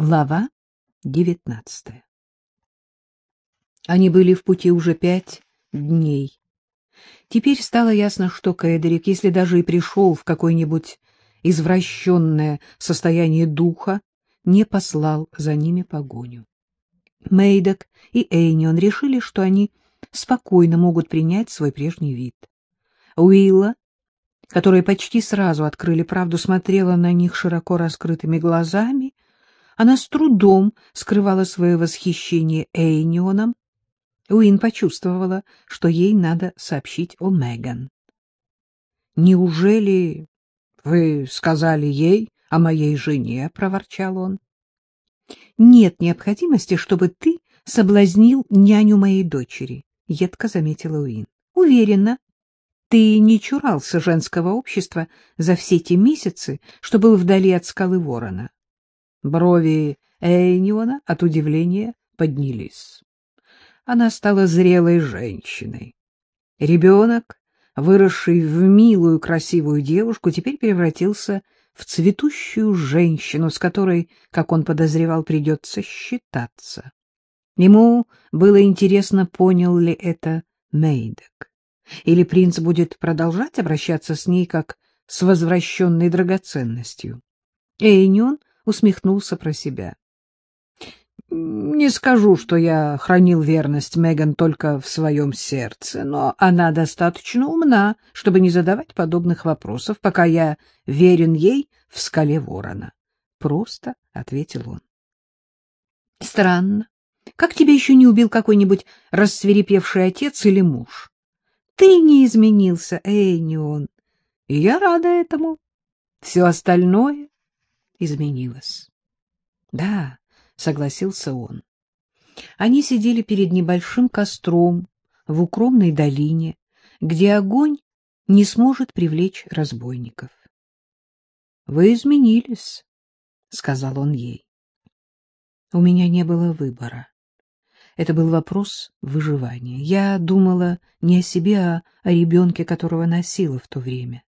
Глава девятнадцатая Они были в пути уже пять дней. Теперь стало ясно, что Кэдерик, если даже и пришел в какое-нибудь извращенное состояние духа, не послал за ними погоню. Мейдок и Эйнион решили, что они спокойно могут принять свой прежний вид. Уилла, которые почти сразу открыли правду, смотрела на них широко раскрытыми глазами. Она с трудом скрывала свое восхищение Эйнионом. Уин почувствовала, что ей надо сообщить о Меган. — Неужели вы сказали ей о моей жене? — проворчал он. — Нет необходимости, чтобы ты соблазнил няню моей дочери, — едко заметила Уин. — Уверена, ты не чурался женского общества за все те месяцы, что был вдали от скалы ворона. Брови Эйниона от удивления поднялись. Она стала зрелой женщиной. Ребенок, выросший в милую красивую девушку, теперь превратился в цветущую женщину, с которой, как он подозревал, придется считаться. Ему было интересно, понял ли это Мейдок. Или принц будет продолжать обращаться с ней, как с возвращенной драгоценностью? Эйнион усмехнулся про себя. Не скажу, что я хранил верность Меган только в своем сердце, но она достаточно умна, чтобы не задавать подобных вопросов, пока я верен ей в скале ворона. Просто ответил он. Странно. Как тебя еще не убил какой-нибудь рассверепевший отец или муж? Ты не изменился, Эйнион, и я рада этому. Все остальное изменилось. Да, согласился он. Они сидели перед небольшим костром в укромной долине, где огонь не сможет привлечь разбойников. — Вы изменились, — сказал он ей. У меня не было выбора. Это был вопрос выживания. Я думала не о себе, а о ребенке, которого носила в то время.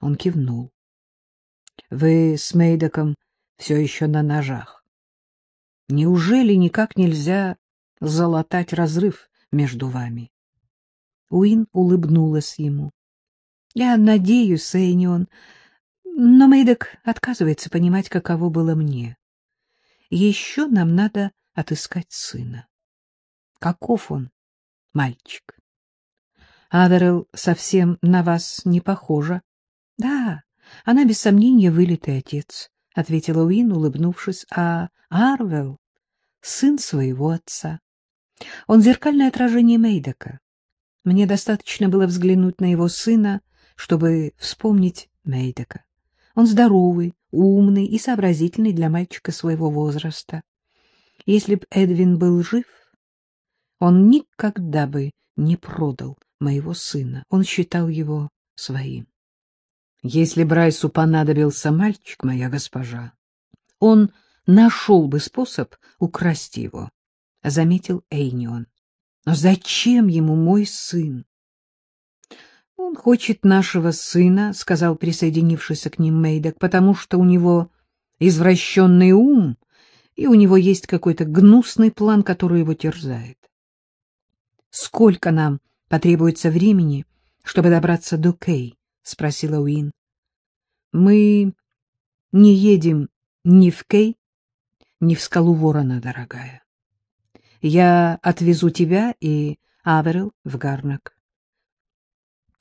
Он кивнул. — Вы с Мейдоком все еще на ножах. Неужели никак нельзя залатать разрыв между вами? Уин улыбнулась ему. — Я надеюсь, Сейнион, но Мейдок отказывается понимать, каково было мне. Еще нам надо отыскать сына. Каков он, мальчик? Аверел совсем на вас не похожа. — Да, она без сомнения вылитый отец, — ответила Уин, улыбнувшись, — а Арвел — сын своего отца. Он зеркальное отражение Мейдока. Мне достаточно было взглянуть на его сына, чтобы вспомнить Мейдока. Он здоровый, умный и сообразительный для мальчика своего возраста. Если б Эдвин был жив, он никогда бы не продал моего сына. Он считал его своим. Если Брайсу понадобился мальчик, моя госпожа, он нашел бы способ украсть его, — заметил Эйнион. Но зачем ему мой сын? — Он хочет нашего сына, — сказал присоединившийся к ним Мейдок, — потому что у него извращенный ум, и у него есть какой-то гнусный план, который его терзает. Сколько нам потребуется времени, чтобы добраться до Кей? — спросила Уин. — Мы не едем ни в Кей, ни в скалу ворона, дорогая. Я отвезу тебя и Аверил в Гарнак.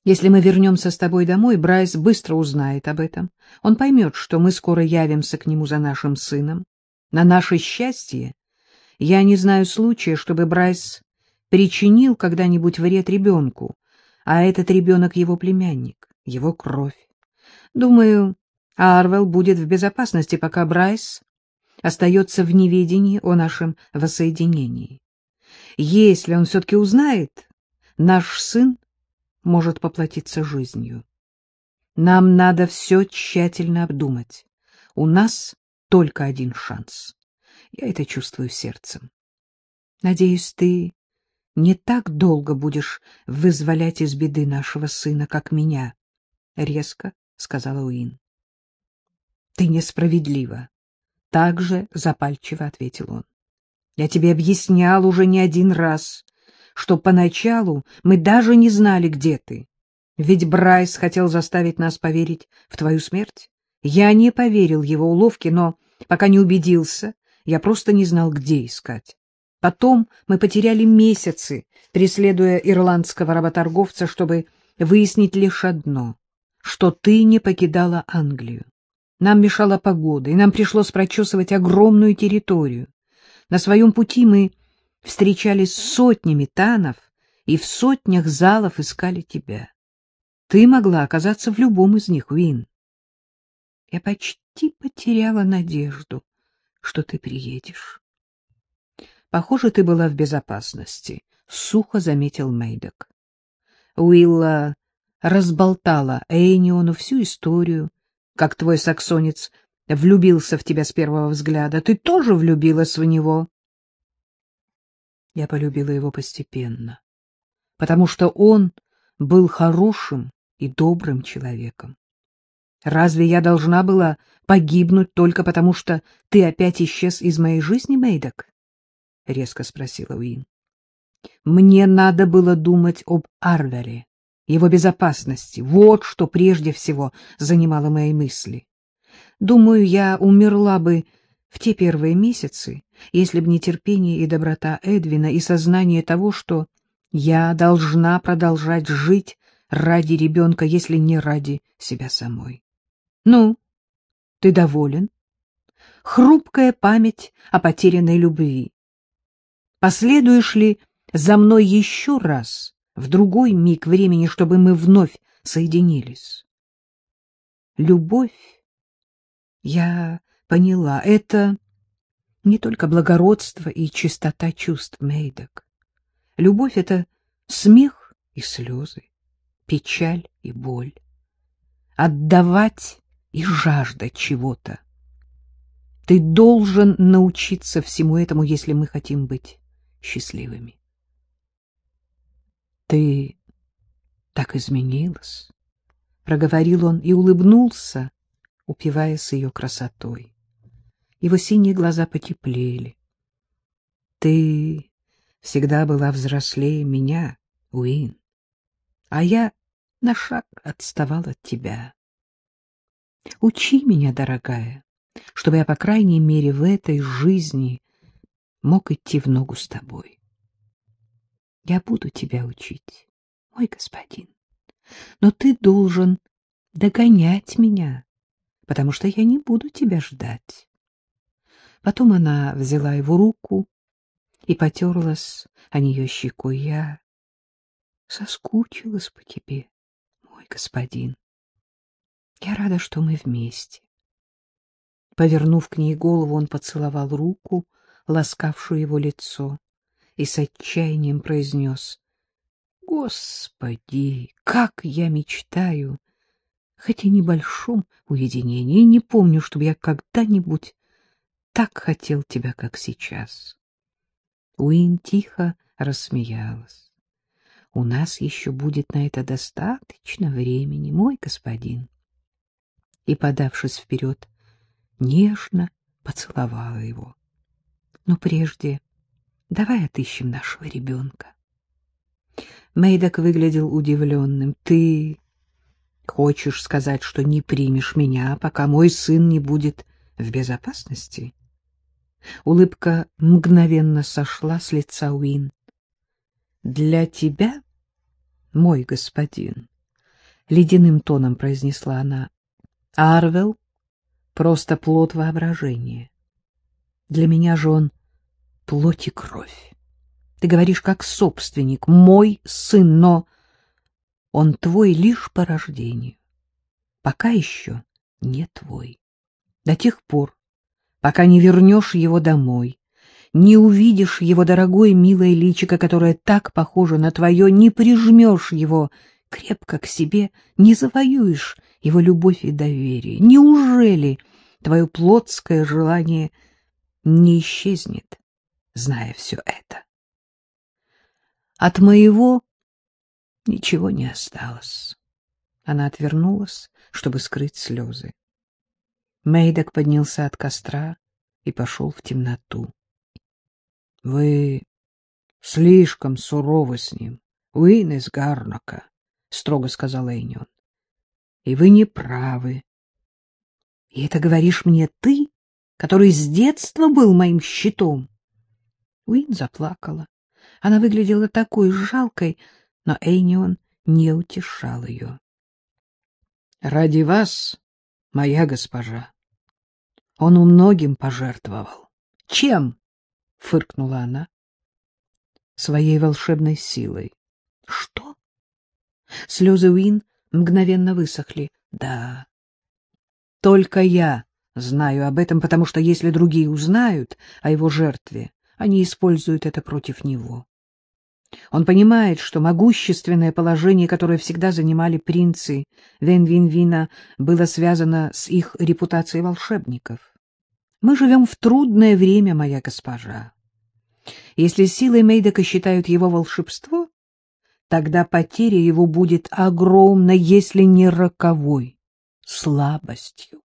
Если мы вернемся с тобой домой, Брайс быстро узнает об этом. Он поймет, что мы скоро явимся к нему за нашим сыном. На наше счастье я не знаю случая, чтобы Брайс причинил когда-нибудь вред ребенку, а этот ребенок его племянник, его кровь. Думаю, Арвел будет в безопасности, пока Брайс остается в неведении о нашем воссоединении. Если он все-таки узнает, наш сын может поплатиться жизнью. Нам надо все тщательно обдумать. У нас только один шанс. Я это чувствую сердцем. Надеюсь, ты не так долго будешь вызволять из беды нашего сына, как меня, — резко сказала Уин. — Ты несправедлива. Так же запальчиво ответил он. Я тебе объяснял уже не один раз, что поначалу мы даже не знали, где ты. Ведь Брайс хотел заставить нас поверить в твою смерть. Я не поверил его уловке, но пока не убедился, я просто не знал, где искать. Потом мы потеряли месяцы, преследуя ирландского работорговца, чтобы выяснить лишь одно — что ты не покидала Англию. Нам мешала погода, и нам пришлось прочесывать огромную территорию. На своем пути мы встречались сотнями танов и в сотнях залов искали тебя. Ты могла оказаться в любом из них, Вин. Я почти потеряла надежду, что ты приедешь. Похоже, ты была в безопасности, — сухо заметил Мейдок. Уилла разболтала Эйниону всю историю, как твой саксонец влюбился в тебя с первого взгляда. Ты тоже влюбилась в него? Я полюбила его постепенно, потому что он был хорошим и добрым человеком. Разве я должна была погибнуть только потому, что ты опять исчез из моей жизни, Мейдок? — резко спросила Уин. — Мне надо было думать об Арвере, его безопасности. Вот что прежде всего занимало мои мысли. Думаю, я умерла бы в те первые месяцы, если б не терпение и доброта Эдвина и сознание того, что я должна продолжать жить ради ребенка, если не ради себя самой. Ну, ты доволен? Хрупкая память о потерянной любви. Последуешь ли за мной еще раз в другой миг времени, чтобы мы вновь соединились? Любовь, я поняла, это не только благородство и чистота чувств, Мейдок. Любовь — это смех и слезы, печаль и боль. Отдавать и жаждать чего-то. Ты должен научиться всему этому, если мы хотим быть счастливыми. Ты так изменилась, — проговорил он и улыбнулся, упиваясь ее красотой. Его синие глаза потеплели. Ты всегда была взрослее меня, Уин, а я на шаг отставал от тебя. Учи меня, дорогая, чтобы я, по крайней мере, в этой жизни мог идти в ногу с тобой. Я буду тебя учить, мой господин, но ты должен догонять меня, потому что я не буду тебя ждать. Потом она взяла его руку и потерлась о нее щекой. Я соскучилась по тебе, мой господин. Я рада, что мы вместе. Повернув к ней голову, он поцеловал руку, ласкавшую его лицо, и с отчаянием произнес. — Господи, как я мечтаю! Хотя небольшом уединении, не помню, чтобы я когда-нибудь так хотел тебя, как сейчас. Уин тихо рассмеялась. — У нас еще будет на это достаточно времени, мой господин и, подавшись вперед, нежно поцеловала его. Но прежде давай отыщем нашего ребенка. Мейдок выглядел удивленным. — Ты хочешь сказать, что не примешь меня, пока мой сын не будет в безопасности? Улыбка мгновенно сошла с лица Уин. — Для тебя, мой господин, — ледяным тоном произнесла она, Арвел — просто плод воображения. Для меня же он плоть и кровь. Ты говоришь как собственник, мой сын, но он твой лишь по рождению. Пока еще не твой. До тех пор, пока не вернешь его домой, не увидишь его дорогое милое личико, которое так похоже на твое, не прижмешь его крепко к себе, не завоюешь его любовь и доверие. Неужели твое плотское желание не исчезнет, зная все это? От моего ничего не осталось. Она отвернулась, чтобы скрыть слезы. Мейдок поднялся от костра, и пошел в темноту. — Вы слишком суровы с ним, Уин из Гарнака, — строго сказал Эйнион. — И вы не правы. — И это говоришь мне ты, который с детства был моим щитом? Уин заплакала. Она выглядела такой жалкой, но Эйнион не утешал ее. — Ради вас, моя госпожа, он у многим пожертвовал. — Чем? — фыркнула она. — Своей волшебной силой. — Что? Слезы Уин мгновенно высохли. — Да. Только я знаю об этом, потому что если другие узнают о его жертве, они используют это против него. Он понимает, что могущественное положение, которое всегда занимали принцы Вен-Вин-Вина, было связано с их репутацией волшебников. Мы живем в трудное время, моя госпожа. Если силой Мейдека считают его волшебство, тогда потеря его будет огромной, если не роковой, слабостью.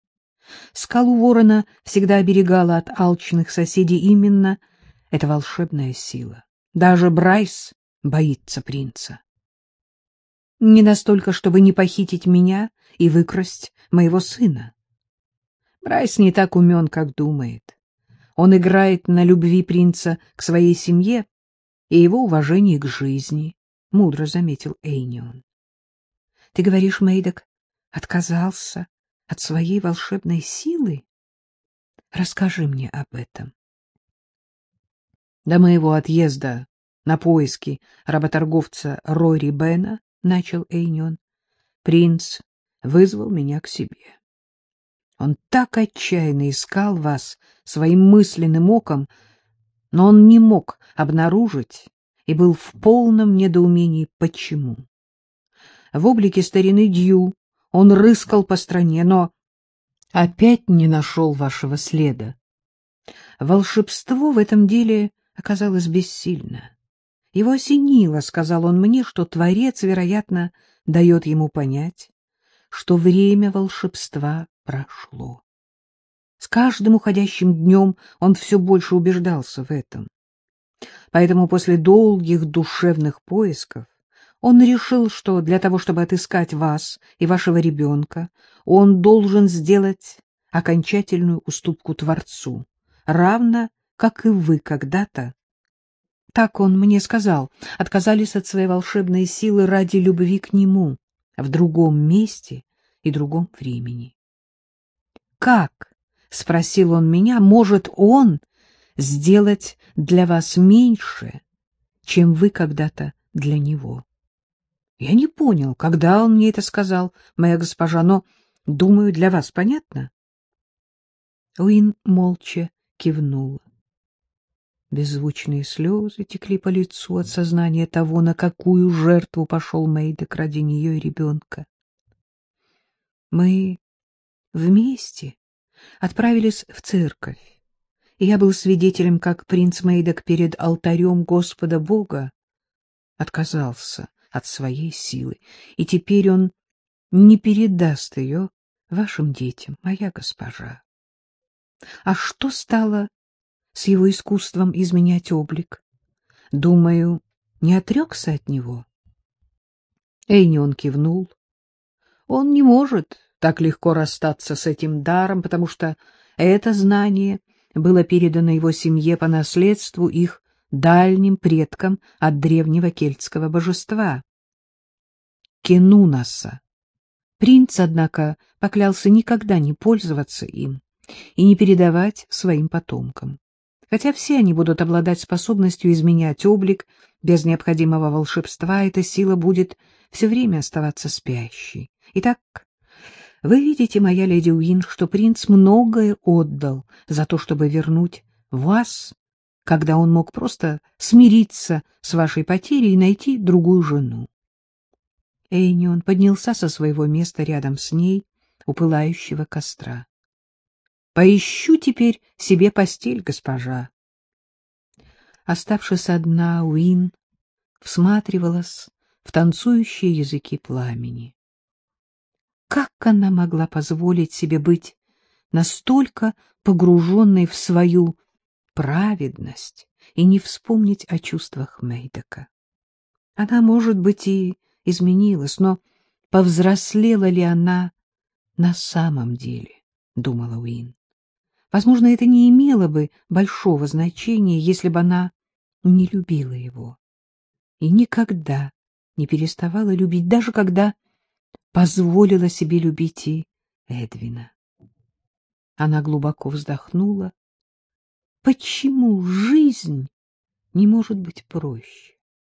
Скалу ворона всегда оберегала от алчных соседей именно эта волшебная сила. Даже Брайс боится принца. Не настолько, чтобы не похитить меня и выкрасть моего сына. Брайс не так умен, как думает. Он играет на любви принца к своей семье и его уважении к жизни, — мудро заметил Эйнион. — Ты говоришь, Мейдок отказался от своей волшебной силы? Расскажи мне об этом. До моего отъезда на поиски работорговца Рори Бена, — начал Эйнон, — принц вызвал меня к себе. Он так отчаянно искал вас своим мысленным оком, но он не мог обнаружить и был в полном недоумении, почему. В облике старины Дью он рыскал по стране, но опять не нашел вашего следа. Волшебство в этом деле оказалось бессильно. Его осенило, сказал он мне, что Творец, вероятно, дает ему понять, что время волшебства прошло. С каждым уходящим днем он все больше убеждался в этом. Поэтому после долгих душевных поисков он решил, что для того, чтобы отыскать вас и вашего ребенка, он должен сделать окончательную уступку Творцу, равно как и вы когда-то. Так он мне сказал, отказались от своей волшебной силы ради любви к нему в другом месте и другом времени. «Как?» — спросил он меня. «Может он сделать для вас меньше, чем вы когда-то для него?» Я не понял, когда он мне это сказал, моя госпожа, но, думаю, для вас понятно. Уин молча кивнула. Беззвучные слезы текли по лицу от сознания того, на какую жертву пошел Мейдек ради нее и ребенка. Мы вместе отправились в церковь, и я был свидетелем, как принц Мейдек перед алтарем Господа Бога отказался от своей силы, и теперь он не передаст ее вашим детям, моя госпожа. А что стало с его искусством изменять облик. Думаю, не отрекся от него. Эйнион кивнул. Он не может так легко расстаться с этим даром, потому что это знание было передано его семье по наследству их дальним предкам от древнего кельтского божества. Кенунаса. Принц, однако, поклялся никогда не пользоваться им и не передавать своим потомкам хотя все они будут обладать способностью изменять облик, без необходимого волшебства эта сила будет все время оставаться спящей. Итак, вы видите, моя леди Уин, что принц многое отдал за то, чтобы вернуть вас, когда он мог просто смириться с вашей потерей и найти другую жену. Эйнион поднялся со своего места рядом с ней у пылающего костра. Поищу теперь себе постель, госпожа. Оставшись одна, Уин всматривалась в танцующие языки пламени. Как она могла позволить себе быть настолько погруженной в свою праведность и не вспомнить о чувствах Мейдока. Она, может быть, и изменилась, но повзрослела ли она на самом деле, — думала Уин. Возможно, это не имело бы большого значения, если бы она не любила его. И никогда не переставала любить, даже когда позволила себе любить и Эдвина. Она глубоко вздохнула. Почему жизнь не может быть проще?